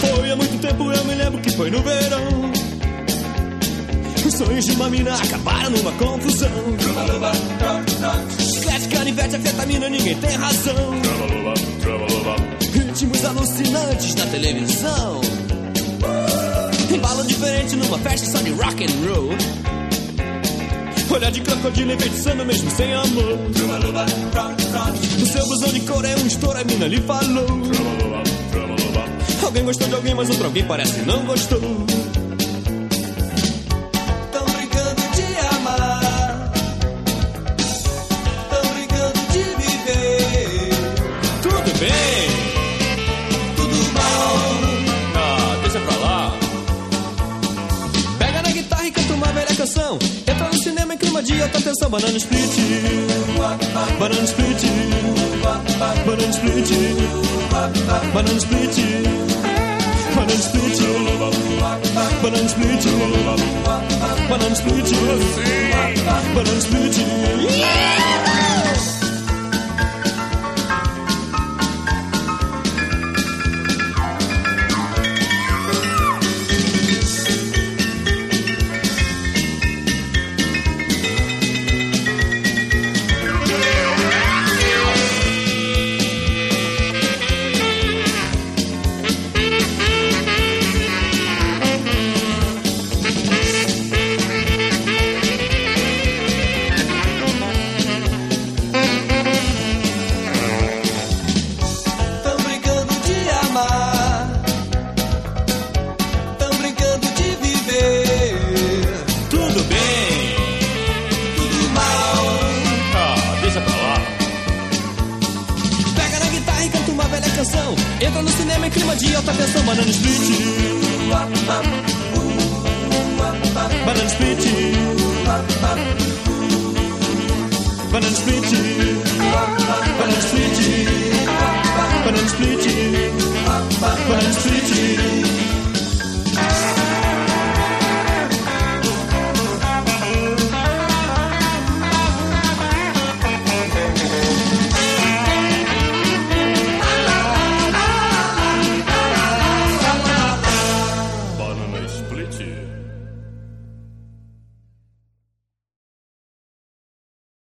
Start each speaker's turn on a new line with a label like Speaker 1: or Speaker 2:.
Speaker 1: Foi há muito tempo, eu me lembro que foi no verão. Os sonhos de uma mina acabaram numa confusão. Chiclete, canivete, afetamina, ninguém tem razão. Ritmos alucinantes na televisão. Diferente numa festa só de rock and roll. Olhar de crocodilo enfeitiçando mesmo sem amor. O seu blusão de cor é um estouro, a mina lhe falou. Alguém gostou de alguém, mas outro alguém parece que não gostou. Canção. Entra no cinema em clima de alta tensão. Banana split. Banana split. Banana split. Banana split. Banana split. Banana split. Banana split. Banana split. Tão velha canção. Entra no cinema em clima de alta tensão. Banana split. Banana split. Banana split. Banana split. Banana split. Banana split.